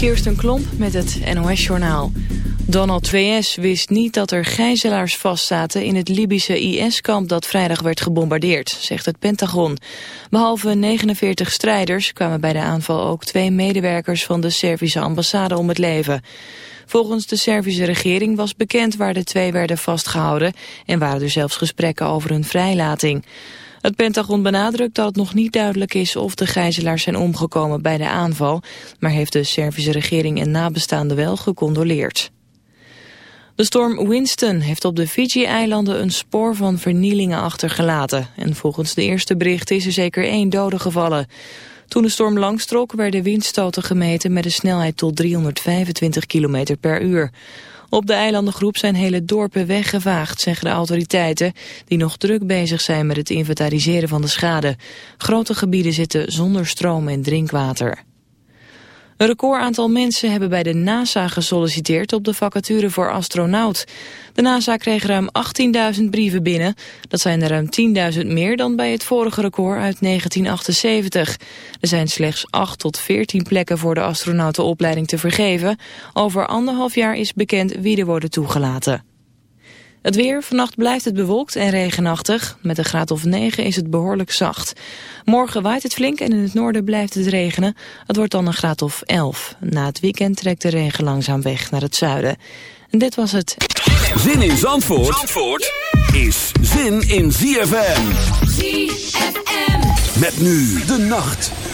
Kirsten Klomp met het NOS-journaal. Donald VS wist niet dat er gijzelaars vastzaten in het Libische IS-kamp dat vrijdag werd gebombardeerd, zegt het Pentagon. Behalve 49 strijders kwamen bij de aanval ook twee medewerkers van de Servische ambassade om het leven. Volgens de Servische regering was bekend waar de twee werden vastgehouden en waren er zelfs gesprekken over hun vrijlating. Het Pentagon benadrukt dat het nog niet duidelijk is of de gijzelaars zijn omgekomen bij de aanval, maar heeft de Servische regering en nabestaanden wel gecondoleerd. De storm Winston heeft op de Fiji-eilanden een spoor van vernielingen achtergelaten. En volgens de eerste berichten is er zeker één dode gevallen. Toen de storm langstrok werden windstoten gemeten met een snelheid tot 325 km per uur. Op de eilandengroep zijn hele dorpen weggevaagd, zeggen de autoriteiten, die nog druk bezig zijn met het inventariseren van de schade. Grote gebieden zitten zonder stroom en drinkwater. Een record aantal mensen hebben bij de NASA gesolliciteerd op de vacature voor astronaut. De NASA kreeg ruim 18.000 brieven binnen. Dat zijn er ruim 10.000 meer dan bij het vorige record uit 1978. Er zijn slechts 8 tot 14 plekken voor de astronautenopleiding te vergeven. Over anderhalf jaar is bekend wie er worden toegelaten. Het weer, vannacht blijft het bewolkt en regenachtig. Met een graad of 9 is het behoorlijk zacht. Morgen waait het flink en in het noorden blijft het regenen. Het wordt dan een graad of 11. Na het weekend trekt de regen langzaam weg naar het zuiden. En dit was het. Zin in Zandvoort, Zandvoort is zin in ZFM. ZFM. Met nu de nacht.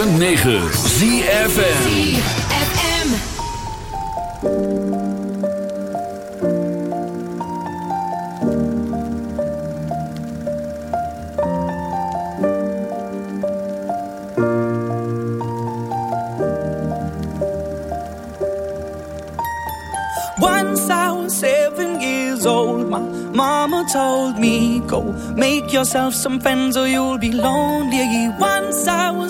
106.9 ZFN told me go make yourself some friends or you'll be lonely. Once i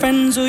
friends or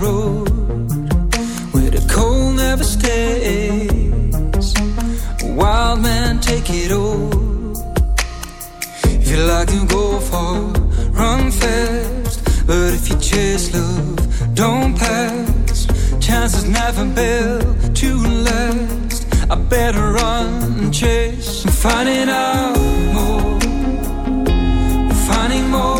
road where the cold never stays. Wild men take it all. If you like to go far, run fast. But if you chase love, don't pass. Chances never built to last. I better run and chase. I'm finding out more. Finding more.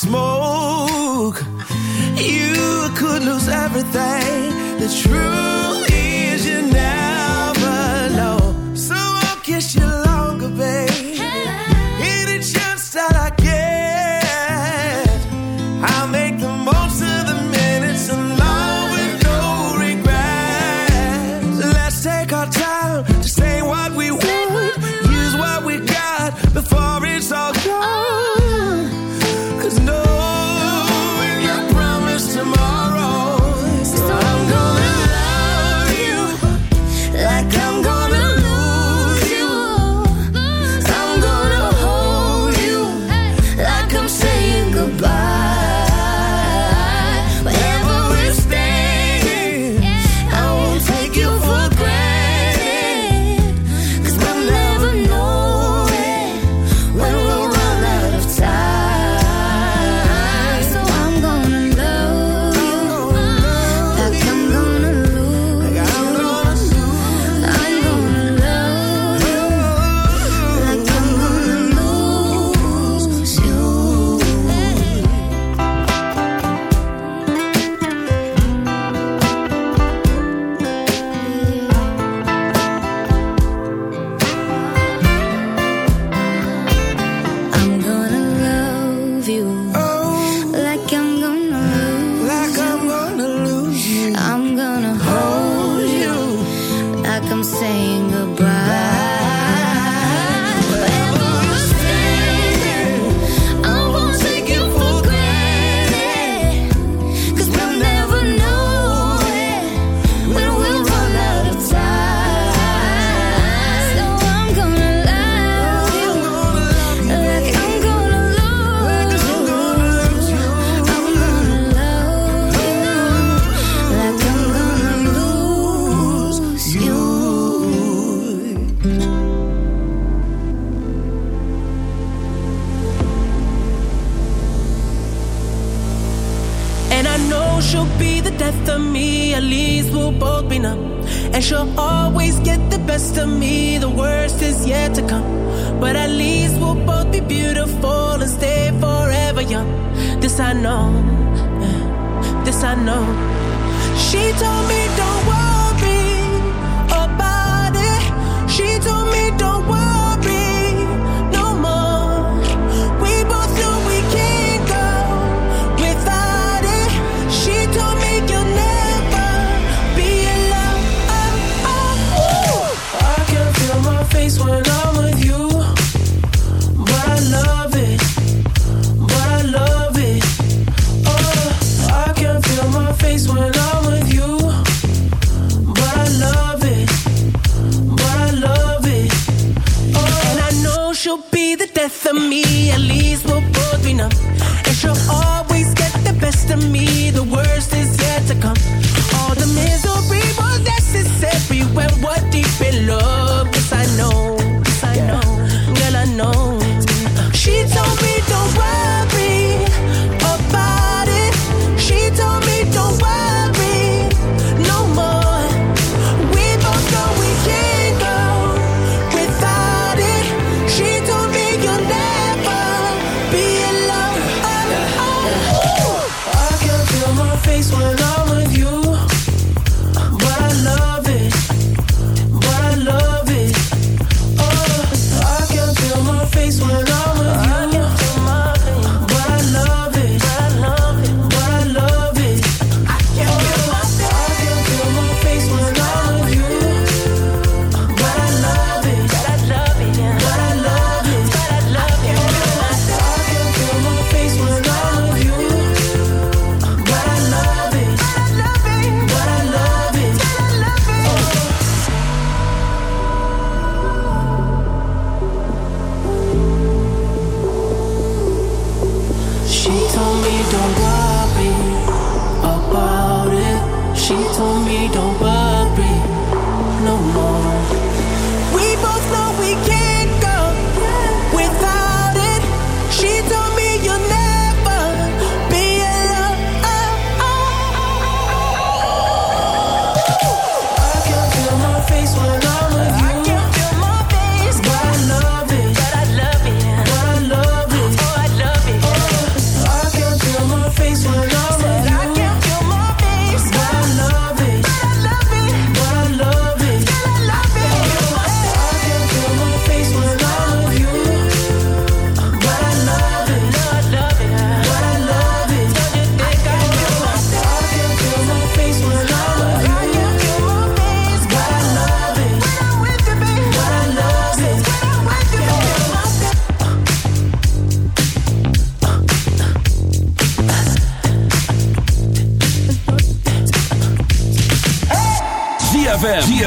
small me at least.